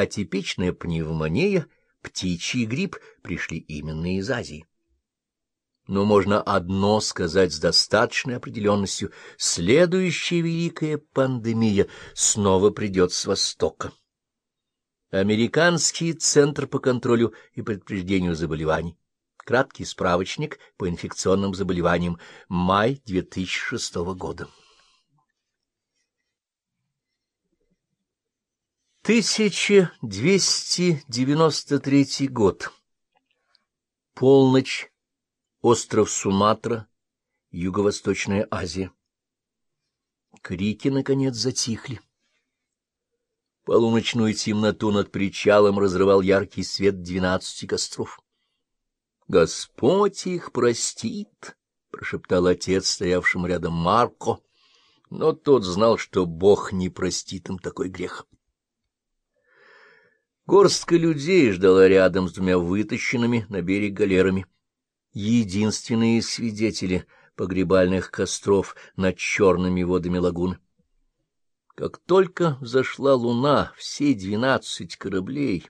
атипичная пневмония, птичий грипп пришли именно из Азии. Но можно одно сказать с достаточной определенностью — следующая великая пандемия снова придет с Востока. Американский центр по контролю и предупреждению заболеваний. Краткий справочник по инфекционным заболеваниям. Май 2006 года. 1293 год. Полночь. Остров Суматра. Юго-Восточная Азия. Крики, наконец, затихли. Полуночную темноту над причалом разрывал яркий свет двенадцати костров. — Господь их простит, — прошептал отец, стоявшему рядом Марко, но тот знал, что Бог не простит им такой грех. Горстка людей ждала рядом с двумя вытащенными на берег галерами. Единственные свидетели погребальных костров над черными водами лагуны. Как только взошла луна, все двенадцать кораблей,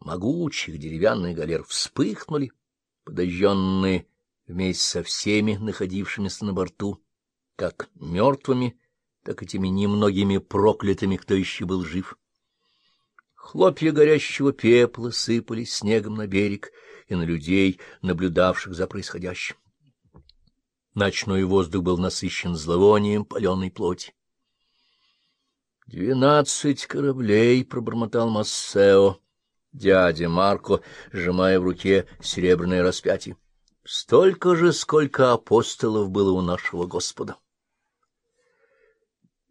могучих деревянных галер, вспыхнули, подожженные вместе со всеми находившимися на борту, как мертвыми, так и теми немногими проклятыми, кто еще был жив. Хлопья горящего пепла сыпались снегом на берег и на людей, наблюдавших за происходящим. Ночной воздух был насыщен зловонием паленой плоти. «Двенадцать кораблей!» — пробормотал Массео, дядя Марко, сжимая в руке серебряное распятие. «Столько же, сколько апостолов было у нашего Господа!»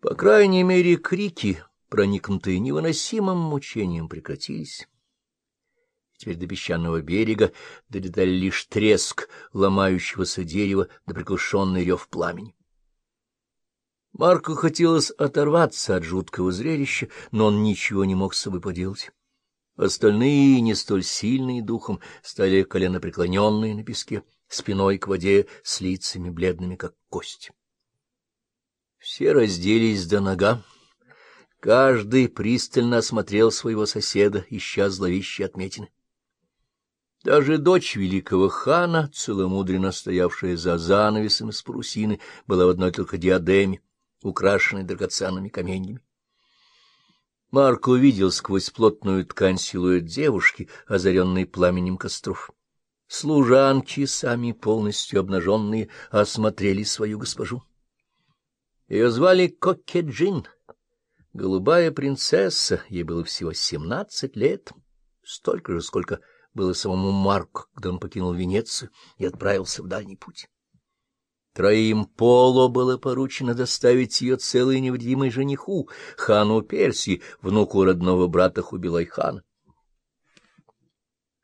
По крайней мере, крики, проникнутые невыносимым мучением, прекратились. Теперь до песчаного берега долетали лишь треск ломающегося дерева да приглушенный рев пламени. Марку хотелось оторваться от жуткого зрелища, но он ничего не мог с собой поделать. Остальные, не столь сильные духом, стали коленопреклоненные на песке, спиной к воде, с лицами бледными, как кость. Все разделись до нога. Каждый пристально осмотрел своего соседа, ища зловещие отметины. Даже дочь великого хана, целомудренно стоявшая за занавесом из парусины, была в одной только диадеме украшенной драгоценными каменьями. Марк увидел сквозь плотную ткань силуэт девушки, озаренной пламенем костров. Служанки, сами полностью обнаженные, осмотрели свою госпожу. Ее звали Кокеджин, голубая принцесса, ей было всего семнадцать лет, столько же, сколько было самому Марку, когда он покинул Венецию и отправился в дальний путь. Троим Поло было поручено доставить ее целой невредимой жениху, хану Персии, внуку родного брата Хубилай-хана.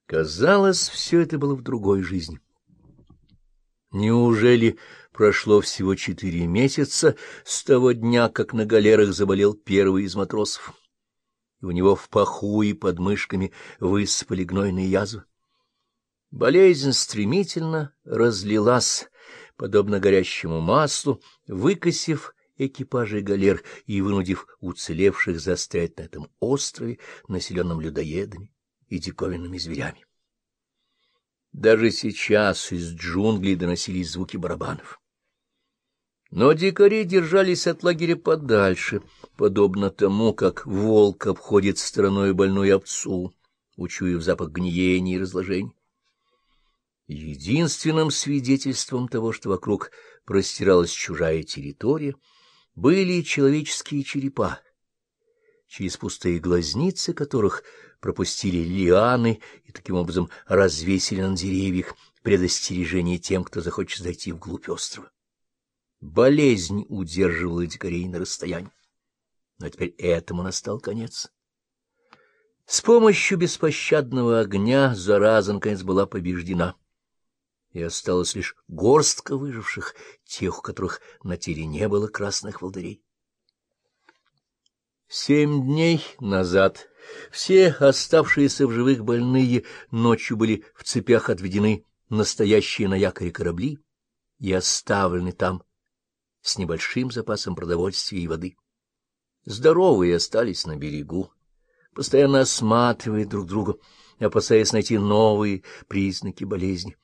Казалось, все это было в другой жизни. Неужели прошло всего четыре месяца с того дня, как на галерах заболел первый из матросов, и у него в паху и под мышками высыпали гнойные язвы? Болезнь стремительно разлилась, подобно горящему маслу, выкосив экипажи галер и вынудив уцелевших застрять на этом острове, населенном людоедами и диковинными зверями. Даже сейчас из джунглей доносились звуки барабанов. Но дикари держались от лагеря подальше, подобно тому, как волк обходит стороной больную овцу, учуяв запах гниения и разложения. Единственным свидетельством того, что вокруг простиралась чужая территория, были человеческие черепа, через пустые глазницы которых пропустили лианы и таким образом развесили на деревьях предостережение тем, кто захочет зайти вглубь острова. Болезнь удерживала дикарей на расстоянии. Но теперь этому настал конец. С помощью беспощадного огня зараза, наконец, была побеждена и осталась лишь горстка выживших, тех, у которых на теле не было красных волдырей. Семь дней назад все оставшиеся в живых больные ночью были в цепях отведены настоящие на якоре корабли и оставлены там с небольшим запасом продовольствия и воды. Здоровые остались на берегу, постоянно осматривая друг друга, опасаясь найти новые признаки болезни.